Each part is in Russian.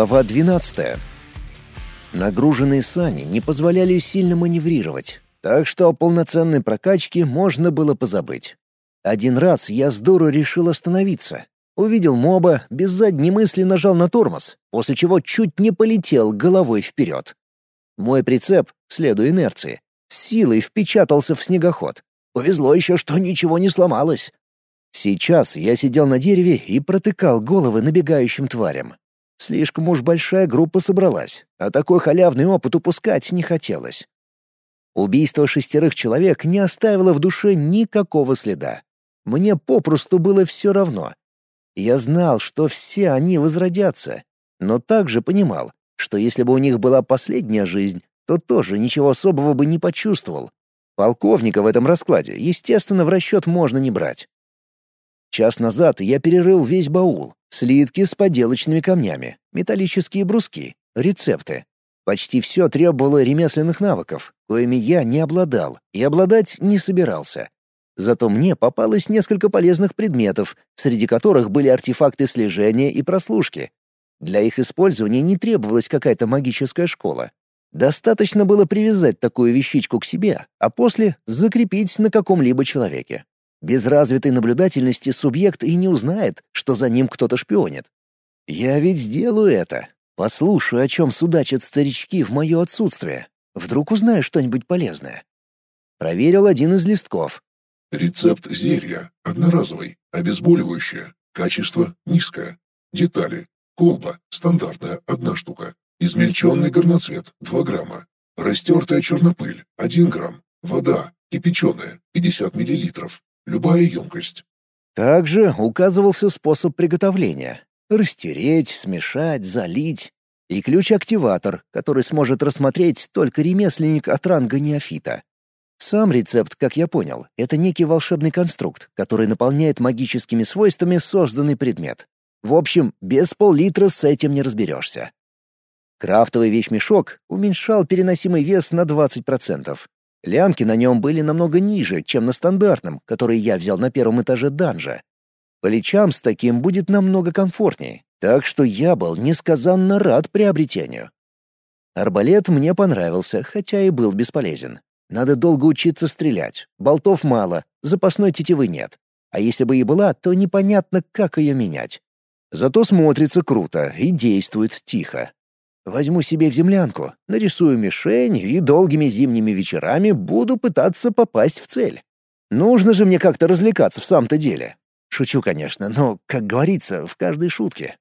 Глава 12. Нагруженные сани не позволяли сильно маневрировать, так что о полноценной прокачке можно было позабыть. Один раз я с дуру решил остановиться. Увидел моба, без задней мысли нажал на тормоз, после чего чуть не полетел головой вперед. Мой прицеп, следуя инерции, силой впечатался в снегоход. Повезло еще, что ничего не сломалось. Сейчас я сидел на дереве и протыкал головы набегающим тварям. Слишком уж большая группа собралась, а такой халявный опыт упускать не хотелось. Убийство шестерых человек не оставило в душе никакого следа. Мне попросту было все равно. Я знал, что все они возродятся, но также понимал, что если бы у них была последняя жизнь, то тоже ничего особого бы не почувствовал. Полковника в этом раскладе, естественно, в расчет можно не брать. Час назад я перерыл весь баул, слитки с поделочными камнями, металлические бруски, рецепты. Почти все требовало ремесленных навыков, коими я не обладал и обладать не собирался. Зато мне попалось несколько полезных предметов, среди которых были артефакты слежения и прослушки. Для их использования не требовалась какая-то магическая школа. Достаточно было привязать такую вещичку к себе, а после закрепить на каком-либо человеке. Без развитой наблюдательности субъект и не узнает, что за ним кто-то шпионит. Я ведь сделаю это. Послушаю, о чем судачат старички в мое отсутствие. Вдруг узнаю что-нибудь полезное. Проверил один из листков. Рецепт зелья. Одноразовый. Обезболивающее. Качество низкое. Детали. Колба. Стандартная. Одна штука. Измельченный горноцвет. 2 грамма. Растертая чернопыль. 1 грамм. Вода. Кипяченая. 50 миллилитров. Любая емкость. Также указывался способ приготовления. Растереть, смешать, залить. И ключ-активатор, который сможет рассмотреть только ремесленник от ранга неофита. Сам рецепт, как я понял, это некий волшебный конструкт, который наполняет магическими свойствами созданный предмет. В общем, без пол-литра с этим не разберешься. Крафтовый вещмешок уменьшал переносимый вес на 20%, Лямки на нем были намного ниже, чем на стандартном, который я взял на первом этаже данжа. Плечам с таким будет намного комфортнее, так что я был несказанно рад приобретению. Арбалет мне понравился, хотя и был бесполезен. Надо долго учиться стрелять, болтов мало, запасной тетивы нет. А если бы и была, то непонятно, как ее менять. Зато смотрится круто и действует тихо. Возьму себе в землянку, нарисую мишень и долгими зимними вечерами буду пытаться попасть в цель. Нужно же мне как-то развлекаться в самом-то деле. Шучу, конечно, но, как говорится, в каждой шутке.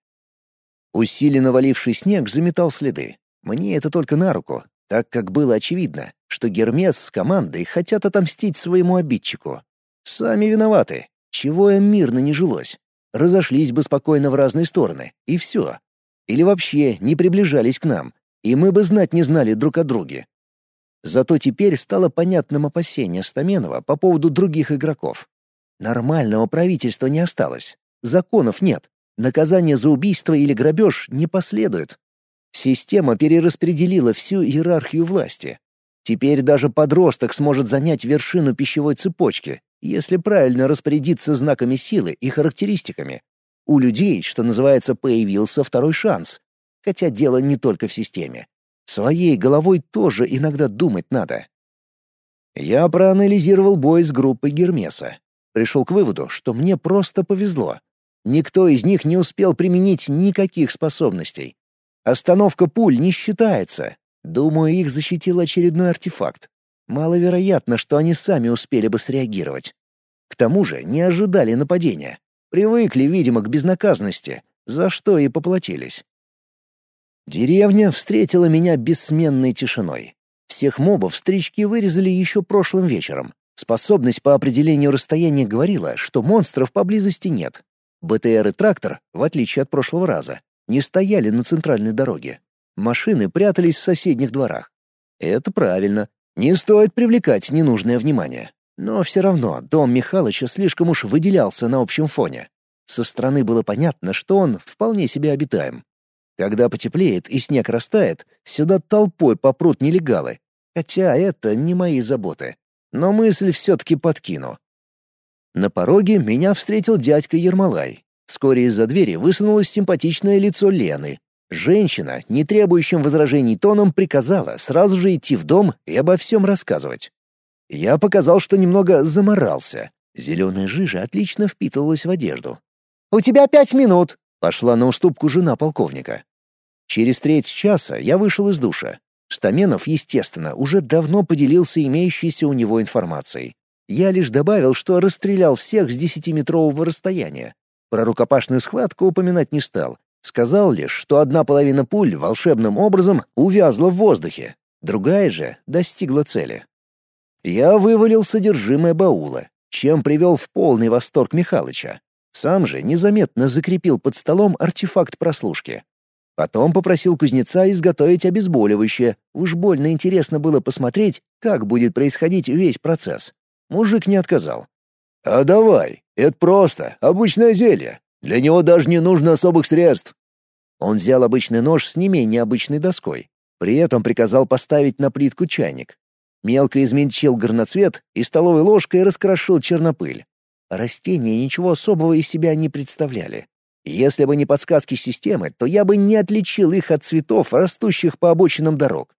Усиленно валивший снег заметал следы. Мне это только на руку, так как было очевидно, что Гермес с командой хотят отомстить своему обидчику. Сами виноваты. Чего им мирно не жилось. Разошлись бы спокойно в разные стороны, и все. Или вообще не приближались к нам, и мы бы знать не знали друг о друге. Зато теперь стало понятным опасение Стаменова по поводу других игроков. Нормального правительства не осталось. Законов нет. Наказание за убийство или грабеж не последует. Система перераспределила всю иерархию власти. Теперь даже подросток сможет занять вершину пищевой цепочки, если правильно распорядиться знаками силы и характеристиками, у людей, что называется, появился второй шанс. Хотя дело не только в системе. Своей головой тоже иногда думать надо. Я проанализировал бой с группой Гермеса. Пришел к выводу, что мне просто повезло. Никто из них не успел применить никаких способностей. Остановка пуль не считается. Думаю, их защитил очередной артефакт. Маловероятно, что они сами успели бы среагировать. К тому же не ожидали нападения. Привыкли, видимо, к безнаказанности, за что и поплатились. Деревня встретила меня бессменной тишиной. Всех мобов стрички вырезали еще прошлым вечером. Способность по определению расстояния говорила, что монстров поблизости нет. БТР и трактор, в отличие от прошлого раза, не стояли на центральной дороге. Машины прятались в соседних дворах. Это правильно. Не стоит привлекать ненужное внимание. Но все равно дом Михалыча слишком уж выделялся на общем фоне. Со стороны было понятно, что он вполне себе обитаем. Когда потеплеет и снег растает, сюда толпой попрут нелегалы. Хотя это не мои заботы. Но мысль все-таки подкину. На пороге меня встретил дядька Ермолай. Вскоре из-за двери высунулось симпатичное лицо Лены. Женщина, не требующим возражений тоном, приказала сразу же идти в дом и обо всем рассказывать. Я показал, что немного заморался. Зеленая жижа отлично впитывалась в одежду. «У тебя пять минут!» — пошла на уступку жена полковника. Через треть часа я вышел из душа. Стаменов, естественно, уже давно поделился имеющейся у него информацией. Я лишь добавил, что расстрелял всех с десятиметрового расстояния. Про рукопашную схватку упоминать не стал. Сказал лишь, что одна половина пуль волшебным образом увязла в воздухе, другая же достигла цели. Я вывалил содержимое баула, чем привел в полный восторг Михалыча. Сам же незаметно закрепил под столом артефакт прослушки. Потом попросил кузнеца изготовить обезболивающее. Уж больно интересно было посмотреть, как будет происходить весь процесс. Мужик не отказал. «А давай, это просто, обычное зелье. Для него даже не нужно особых средств». Он взял обычный нож с не менее обычной доской. При этом приказал поставить на плитку чайник. Мелко измельчил горноцвет и столовой ложкой раскрошил чернопыль. Растения ничего особого из себя не представляли. Если бы не подсказки системы, то я бы не отличил их от цветов, растущих по обочинам дорог.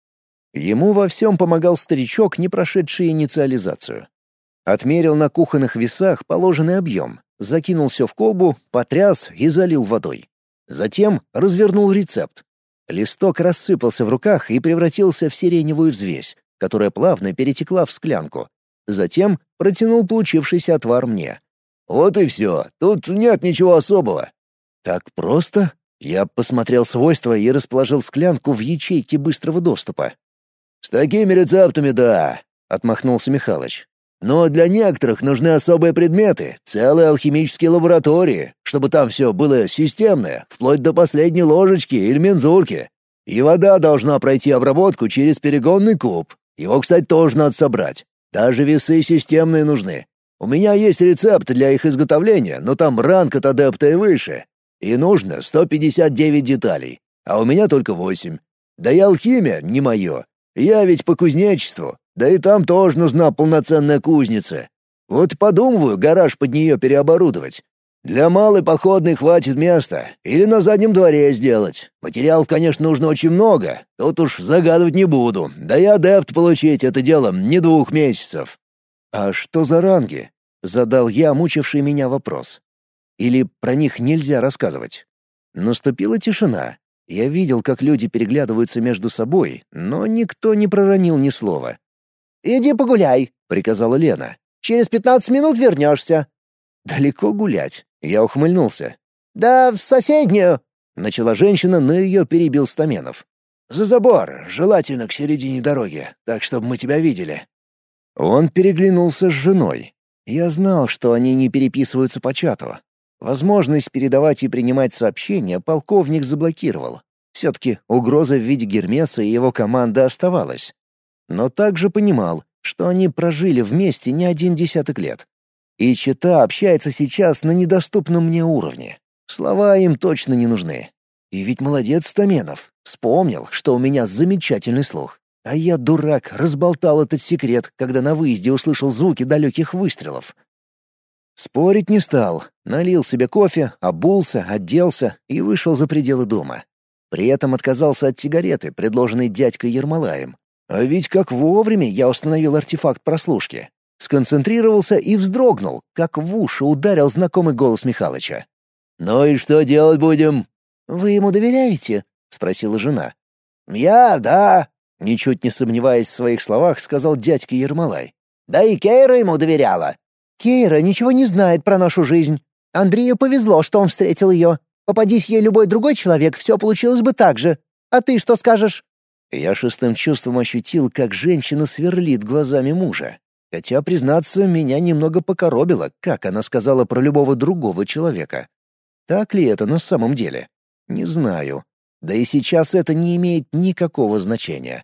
Ему во всем помогал старичок, не прошедший инициализацию. Отмерил на кухонных весах положенный объем, закинул все в колбу, потряс и залил водой. Затем развернул рецепт. Листок рассыпался в руках и превратился в сиреневую взвесь, которая плавно перетекла в склянку. Затем протянул получившийся отвар мне. «Вот и все. Тут нет ничего особого». «Так просто?» Я посмотрел свойства и расположил склянку в ячейке быстрого доступа. «С такими рецептами, да», — отмахнулся Михалыч. Но для некоторых нужны особые предметы, целые алхимические лаборатории, чтобы там все было системное, вплоть до последней ложечки или мензурки. И вода должна пройти обработку через перегонный куб. Его, кстати, тоже надо собрать. Даже весы системные нужны. У меня есть рецепт для их изготовления, но там ранг от адепта и выше. И нужно 159 деталей, а у меня только 8. Да и алхимия не мое. Я ведь по кузнечеству, да и там тоже нужна полноценная кузница. Вот подумываю гараж под нее переоборудовать. Для малой походной хватит места. Или на заднем дворе сделать. Материалов, конечно, нужно очень много. Тут уж загадывать не буду. Да и адепт получить это дело не двух месяцев. «А что за ранги?» — задал я мучивший меня вопрос. «Или про них нельзя рассказывать?» Наступила тишина. Я видел, как люди переглядываются между собой, но никто не проронил ни слова. «Иди погуляй», — приказала Лена. «Через пятнадцать минут вернешься». «Далеко гулять?» — я ухмыльнулся. «Да в соседнюю», — начала женщина, но ее перебил Стаменов. «За забор, желательно к середине дороги, так чтобы мы тебя видели». Он переглянулся с женой. Я знал, что они не переписываются по чату. Возможность передавать и принимать сообщения полковник заблокировал. Все-таки угроза в виде Гермеса и его команды оставалась но также понимал, что они прожили вместе не один десяток лет. И Чита общается сейчас на недоступном мне уровне. Слова им точно не нужны. И ведь молодец Стаменов. Вспомнил, что у меня замечательный слух. А я, дурак, разболтал этот секрет, когда на выезде услышал звуки далеких выстрелов. Спорить не стал. Налил себе кофе, обулся, оделся и вышел за пределы дома. При этом отказался от сигареты, предложенной дядькой Ермолаем, а ведь как вовремя я установил артефакт прослушки. Сконцентрировался и вздрогнул, как в уши ударил знакомый голос Михалыча. «Ну и что делать будем?» «Вы ему доверяете?» — спросила жена. «Я, да», — ничуть не сомневаясь в своих словах, сказал дядька Ермолай. «Да и Кейра ему доверяла». «Кейра ничего не знает про нашу жизнь. Андрею повезло, что он встретил ее. Попадись ей любой другой человек, все получилось бы так же. А ты что скажешь?» Я шестым чувством ощутил, как женщина сверлит глазами мужа. Хотя, признаться, меня немного покоробило, как она сказала про любого другого человека. Так ли это на самом деле? Не знаю. Да и сейчас это не имеет никакого значения.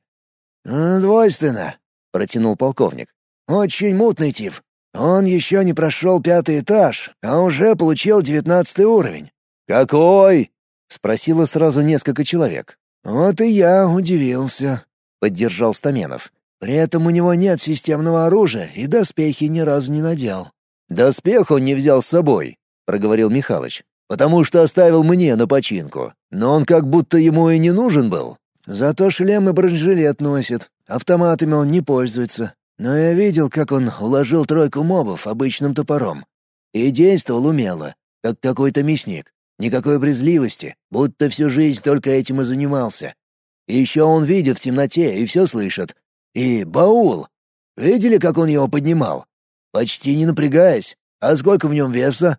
«Двойственно», — протянул полковник. «Очень мутный тип. Он еще не прошел пятый этаж, а уже получил девятнадцатый уровень». «Какой?» — спросило сразу несколько человек. «Вот и я удивился», — поддержал Стаменов. «При этом у него нет системного оружия и доспехи ни разу не надел». «Доспех он не взял с собой», — проговорил Михалыч. «Потому что оставил мне на починку. но он как будто ему и не нужен был. Зато шлем и бронежилет носит, автоматами он не пользуется. Но я видел, как он уложил тройку мобов обычным топором. И действовал умело, как какой-то мясник. Никакой брезливости, будто всю жизнь только этим и занимался. Еще он видит в темноте и все слышит. И баул. Видели, как он его поднимал? Почти не напрягаясь. А сколько в нем веса?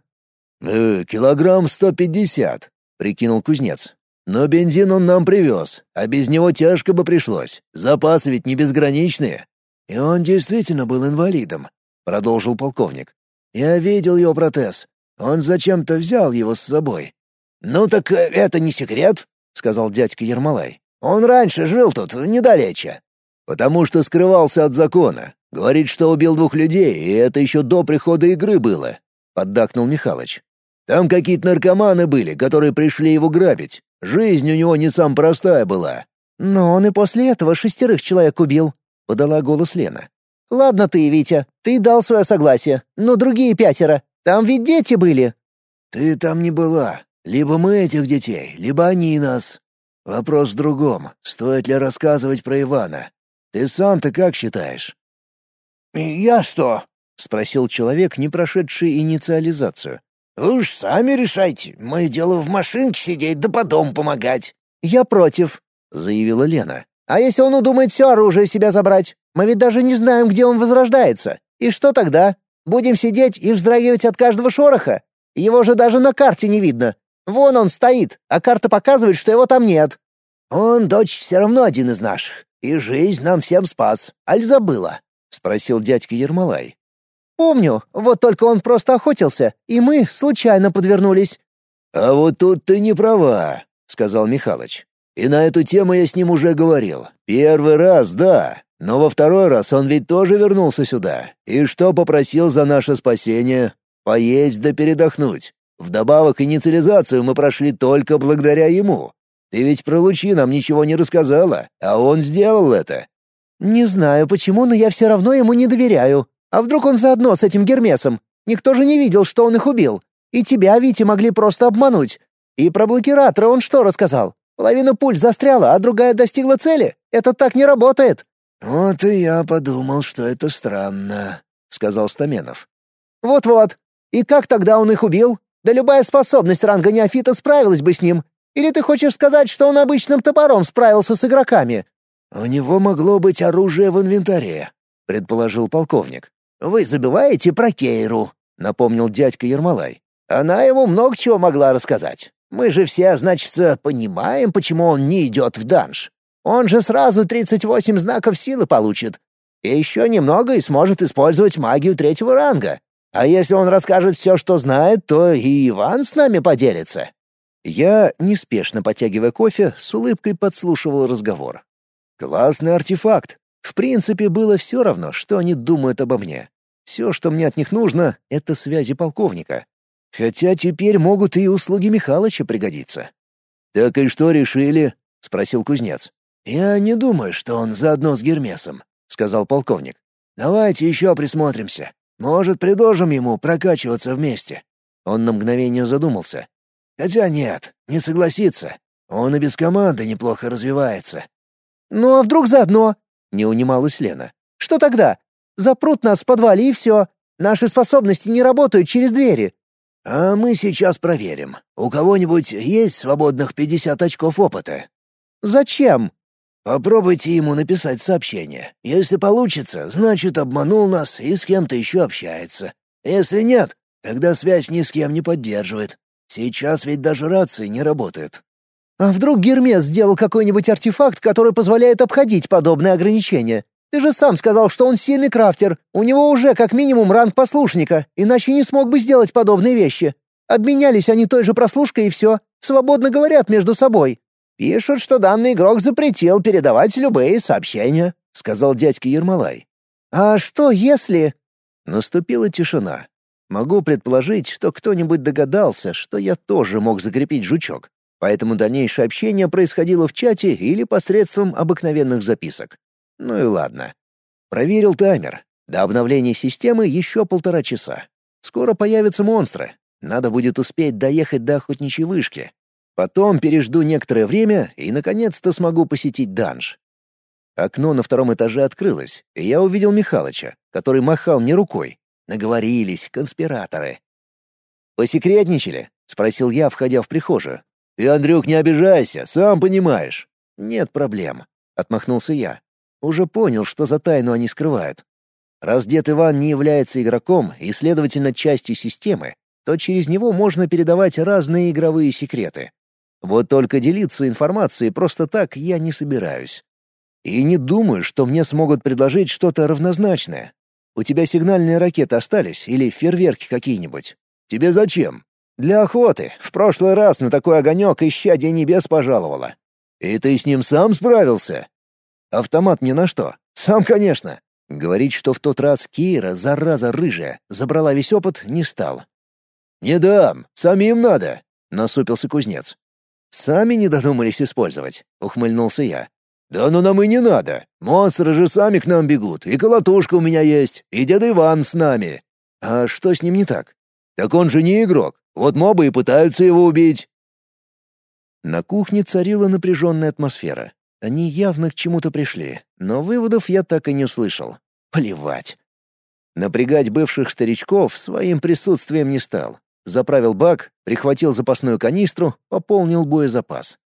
«Э, «Килограмм сто пятьдесят», — прикинул кузнец. «Но бензин он нам привез, а без него тяжко бы пришлось. Запасы ведь не безграничные». «И он действительно был инвалидом», — продолжил полковник. «Я видел его протез. Он зачем-то взял его с собой». «Ну так э, это не секрет», — сказал дядька Ермолай. «Он раньше жил тут, недалече». «Потому что скрывался от закона. Говорит, что убил двух людей, и это еще до прихода игры было», — поддакнул Михалыч. «Там какие-то наркоманы были, которые пришли его грабить. Жизнь у него не сам простая была». «Но он и после этого шестерых человек убил», — подала голос Лена. «Ладно ты, Витя, ты дал свое согласие, но другие пятеро, там ведь дети были». «Ты там не была. Либо мы этих детей, либо они нас. Вопрос в другом. Стоит ли рассказывать про Ивана? Ты сам-то как считаешь?» «Я что?» — спросил человек, не прошедший инициализацию. «Вы уж сами решайте. Мое дело в машинке сидеть да потом помогать». «Я против», — заявила Лена. «А если он удумает все оружие себя забрать? Мы ведь даже не знаем, где он возрождается. И что тогда? Будем сидеть и вздрагивать от каждого шороха? Его же даже на карте не видно. Вон он стоит, а карта показывает, что его там нет». «Он, дочь, все равно один из наших. И жизнь нам всем спас. Аль забыла?» — спросил дядька Ермолай. «Помню, вот только он просто охотился, и мы случайно подвернулись». «А вот тут ты не права», — сказал Михалыч. «И на эту тему я с ним уже говорил. Первый раз, да, но во второй раз он ведь тоже вернулся сюда. И что попросил за наше спасение? Поесть да передохнуть. Вдобавок инициализацию мы прошли только благодаря ему. Ты ведь про лучи нам ничего не рассказала, а он сделал это. «Не знаю почему, но я все равно ему не доверяю. А вдруг он заодно с этим Гермесом? Никто же не видел, что он их убил. И тебя, Витя, могли просто обмануть. И про блокиратора он что рассказал? Половина пуль застряла, а другая достигла цели. Это так не работает». «Вот и я подумал, что это странно», — сказал Стаменов. «Вот-вот. И как тогда он их убил? Да любая способность ранга неофита справилась бы с ним. Или ты хочешь сказать, что он обычным топором справился с игроками? «У него могло быть оружие в инвентаре», — предположил полковник. «Вы забываете про Кейру», — напомнил дядька Ермолай. «Она ему много чего могла рассказать. Мы же все, значит, понимаем, почему он не идет в данж. Он же сразу 38 знаков силы получит. И еще немного и сможет использовать магию третьего ранга. А если он расскажет все, что знает, то и Иван с нами поделится». Я, неспешно потягивая кофе, с улыбкой подслушивал разговор. Классный артефакт. В принципе, было все равно, что они думают обо мне. Все, что мне от них нужно, — это связи полковника. Хотя теперь могут и услуги Михалыча пригодиться. «Так и что решили?» — спросил кузнец. «Я не думаю, что он заодно с Гермесом», — сказал полковник. «Давайте еще присмотримся. Может, предложим ему прокачиваться вместе». Он на мгновение задумался. «Хотя нет, не согласится. Он и без команды неплохо развивается. «Ну а вдруг заодно?» — не унималась Лена. «Что тогда? Запрут нас в подвале и все. Наши способности не работают через двери». «А мы сейчас проверим. У кого-нибудь есть свободных 50 очков опыта?» «Зачем?» «Попробуйте ему написать сообщение. Если получится, значит, обманул нас и с кем-то еще общается. Если нет, тогда связь ни с кем не поддерживает. Сейчас ведь даже рации не работают. А вдруг Гермес сделал какой-нибудь артефакт, который позволяет обходить подобные ограничения? Ты же сам сказал, что он сильный крафтер. У него уже как минимум ранг послушника, иначе не смог бы сделать подобные вещи. Обменялись они той же прослушкой и все. Свободно говорят между собой. Пишут, что данный игрок запретил передавать любые сообщения, сказал дядька Ермолай. А что если... Наступила тишина. Могу предположить, что кто-нибудь догадался, что я тоже мог закрепить жучок поэтому дальнейшее общение происходило в чате или посредством обыкновенных записок. Ну и ладно. Проверил таймер. До обновления системы еще полтора часа. Скоро появятся монстры. Надо будет успеть доехать до охотничьей вышки. Потом пережду некоторое время и, наконец-то, смогу посетить данж. Окно на втором этаже открылось, и я увидел Михалыча, который махал мне рукой. Наговорились, конспираторы. «Посекретничали?» — спросил я, входя в прихожую. «Ты, Андрюк, не обижайся, сам понимаешь». «Нет проблем», — отмахнулся я. Уже понял, что за тайну они скрывают. Раз дед Иван не является игроком и, следовательно, частью системы, то через него можно передавать разные игровые секреты. Вот только делиться информацией просто так я не собираюсь. И не думаю, что мне смогут предложить что-то равнозначное. У тебя сигнальные ракеты остались или фейерверки какие-нибудь? Тебе зачем? Для охоты. В прошлый раз на такой огонек исчадие небес пожаловала. И ты с ним сам справился? Автомат мне на что? Сам, конечно. Говорить, что в тот раз Кира, зараза рыжая, забрала весь опыт, не стал. «Не дам, самим надо», — насупился кузнец. «Сами не додумались использовать», — ухмыльнулся я. «Да ну нам и не надо. Монстры же сами к нам бегут, и колотушка у меня есть, и дед Иван с нами». «А что с ним не так?» «Так он же не игрок. Вот мобы и пытаются его убить». На кухне царила напряженная атмосфера. Они явно к чему-то пришли, но выводов я так и не услышал. Плевать. Напрягать бывших старичков своим присутствием не стал. Заправил бак, прихватил запасную канистру, пополнил боезапас.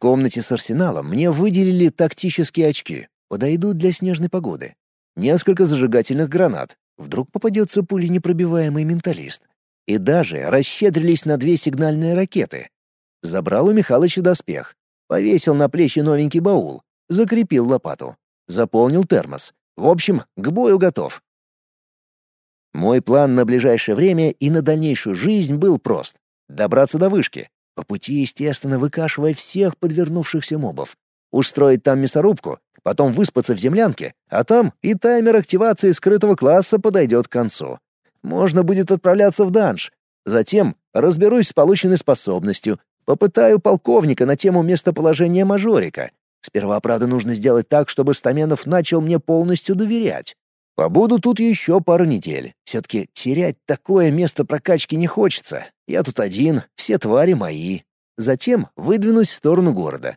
Комнате с арсеналом мне выделили тактические очки. Подойдут для снежной погоды. Несколько зажигательных гранат. Вдруг попадется пуленепробиваемый менталист. И даже расщедрились на две сигнальные ракеты. Забрал у Михалыча доспех. Повесил на плечи новенький баул. Закрепил лопату. Заполнил термос. В общем, к бою готов. Мой план на ближайшее время и на дальнейшую жизнь был прост. Добраться до вышки. По пути, естественно, выкашивая всех подвернувшихся мобов. Устроить там мясорубку, потом выспаться в землянке, а там и таймер активации скрытого класса подойдет к концу. Можно будет отправляться в данж. Затем разберусь с полученной способностью, Попытаю полковника на тему местоположения мажорика. Сперва, правда, нужно сделать так, чтобы Стаменов начал мне полностью доверять. Побуду тут еще пару недель. Все-таки терять такое место прокачки не хочется. Я тут один, все твари мои. Затем выдвинусь в сторону города.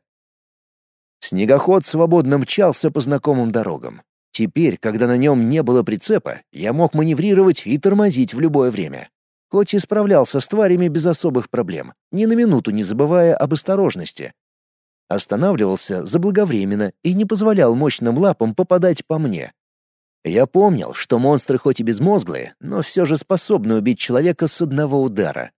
Снегоход свободно мчался по знакомым дорогам. Теперь, когда на нем не было прицепа, я мог маневрировать и тормозить в любое время хоть и справлялся с тварями без особых проблем, ни на минуту не забывая об осторожности. Останавливался заблаговременно и не позволял мощным лапам попадать по мне. Я помнил, что монстры хоть и безмозглые, но все же способны убить человека с одного удара.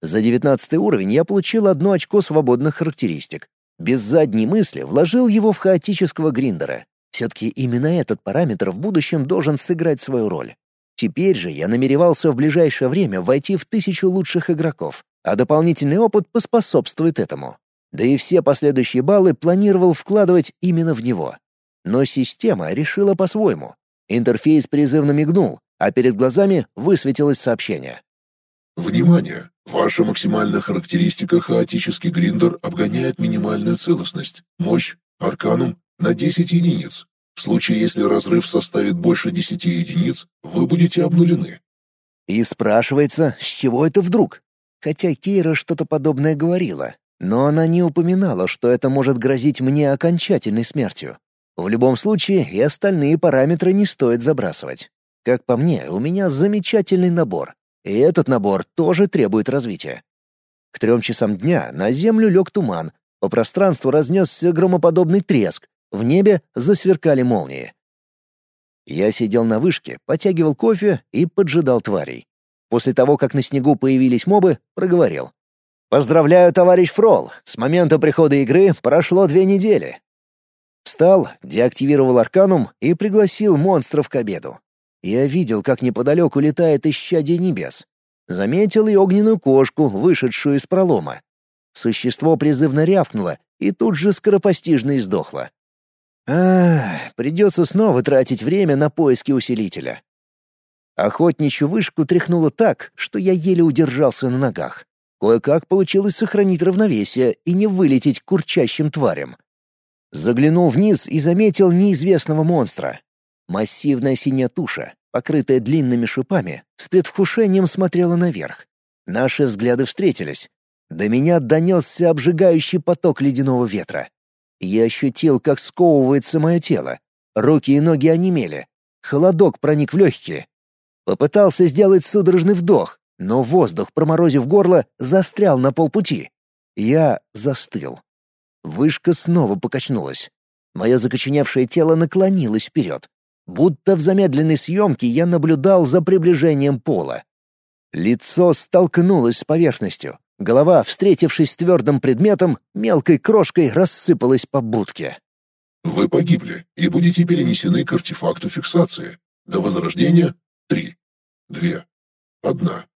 За девятнадцатый уровень я получил одно очко свободных характеристик. Без задней мысли вложил его в хаотического гриндера. Все-таки именно этот параметр в будущем должен сыграть свою роль. Теперь же я намеревался в ближайшее время войти в тысячу лучших игроков, а дополнительный опыт поспособствует этому. Да и все последующие баллы планировал вкладывать именно в него. Но система решила по-своему. Интерфейс призывно мигнул, а перед глазами высветилось сообщение. Внимание! Ваша максимальная характеристика хаотический гриндер обгоняет минимальную целостность, мощь, арканум на 10 единиц. В случае, если разрыв составит больше 10 единиц, вы будете обнулены. И спрашивается, с чего это вдруг? Хотя Кейра что-то подобное говорила, но она не упоминала, что это может грозить мне окончательной смертью. В любом случае, и остальные параметры не стоит забрасывать. Как по мне, у меня замечательный набор. И этот набор тоже требует развития. К трем часам дня на землю лег туман, по пространству разнесся громоподобный треск, в небе засверкали молнии. Я сидел на вышке, потягивал кофе и поджидал тварей. После того, как на снегу появились мобы, проговорил. «Поздравляю, товарищ Фрол! С момента прихода игры прошло две недели». Встал, деактивировал арканум и пригласил монстров к обеду. Я видел, как неподалеку летает исчадие небес. Заметил и огненную кошку, вышедшую из пролома. Существо призывно рявкнуло и тут же скоропостижно издохло. А, придется снова тратить время на поиски усилителя. Охотничью вышку тряхнуло так, что я еле удержался на ногах. Кое-как получилось сохранить равновесие и не вылететь к курчащим тварям. Заглянул вниз и заметил неизвестного монстра. Массивная синяя туша, покрытая длинными шипами, с предвкушением смотрела наверх. Наши взгляды встретились. До меня донесся обжигающий поток ледяного ветра. Я ощутил, как сковывается мое тело. Руки и ноги онемели. Холодок проник в легкие. Попытался сделать судорожный вдох, но воздух, проморозив горло, застрял на полпути. Я застыл. Вышка снова покачнулась. Мое закоченевшее тело наклонилось вперед. Будто в замедленной съемке я наблюдал за приближением пола. Лицо столкнулось с поверхностью. Голова, встретившись с твердым предметом, мелкой крошкой рассыпалась по будке. Вы погибли и будете перенесены к артефакту фиксации. До возрождения — три, две, одна.